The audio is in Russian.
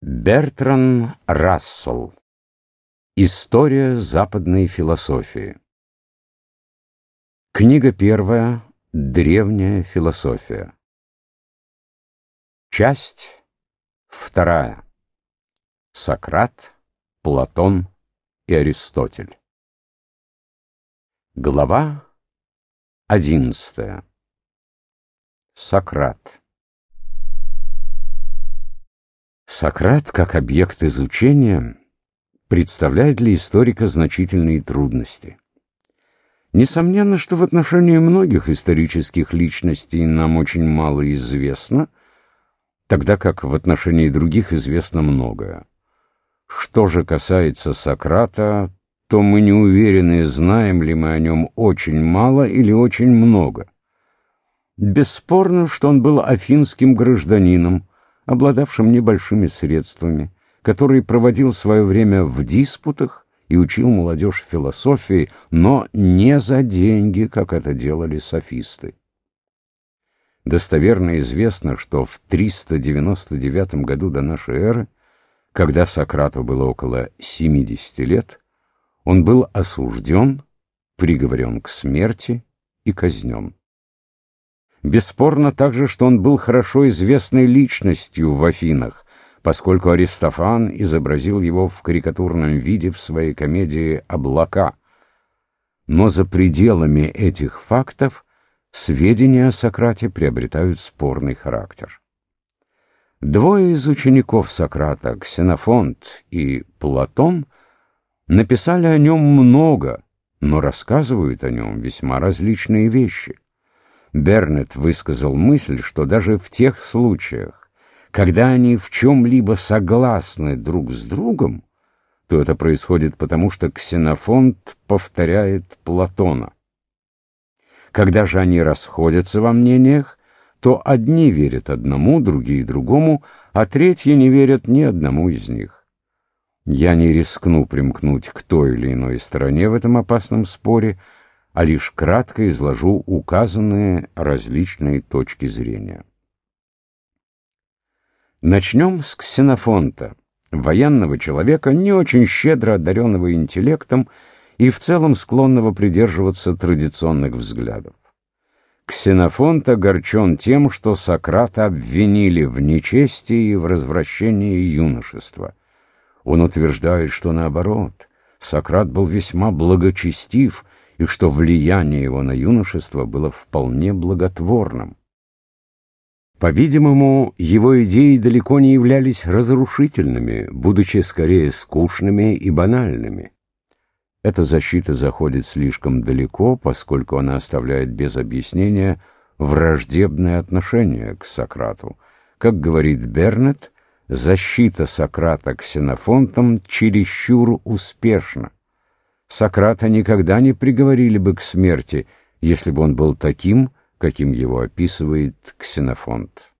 Бертран Рассел. История западной философии. Книга первая. Древняя философия. Часть вторая. Сократ, Платон и Аристотель. Глава одиннадцатая. Сократ. Сократ как объект изучения представляет для историка значительные трудности. Несомненно, что в отношении многих исторических личностей нам очень мало известно, тогда как в отношении других известно многое. Что же касается Сократа, то мы не уверены, знаем ли мы о нем очень мало или очень много. Бесспорно, что он был афинским гражданином, обладавшим небольшими средствами, который проводил свое время в диспутах и учил молодежь философии, но не за деньги, как это делали софисты. Достоверно известно, что в 399 году до нашей эры, когда Сократу было около 70 лет, он был осужден, приговорен к смерти и казнен. Бесспорно также, что он был хорошо известной личностью в Афинах, поскольку Аристофан изобразил его в карикатурном виде в своей комедии «Облака». Но за пределами этих фактов сведения о Сократе приобретают спорный характер. Двое из учеников Сократа, Ксенофонт и Платон, написали о нем много, но рассказывают о нем весьма различные вещи. Бернет высказал мысль, что даже в тех случаях, когда они в чем-либо согласны друг с другом, то это происходит потому, что Ксенофонт повторяет Платона. Когда же они расходятся во мнениях, то одни верят одному, другие другому, а третьи не верят ни одному из них. Я не рискну примкнуть к той или иной стороне в этом опасном споре, а лишь кратко изложу указанные различные точки зрения. Начнем с Ксенофонта, военного человека, не очень щедро одаренного интеллектом и в целом склонного придерживаться традиционных взглядов. Ксенофонт огорчен тем, что Сократа обвинили в нечестии и в развращении юношества. Он утверждает, что наоборот, Сократ был весьма благочестив и что влияние его на юношество было вполне благотворным. По-видимому, его идеи далеко не являлись разрушительными, будучи скорее скучными и банальными. Эта защита заходит слишком далеко, поскольку она оставляет без объяснения враждебное отношение к Сократу. Как говорит Бернет, защита Сократа ксенофонтом чересчур успешна. Сократа никогда не приговорили бы к смерти, если бы он был таким, каким его описывает Ксенофонт.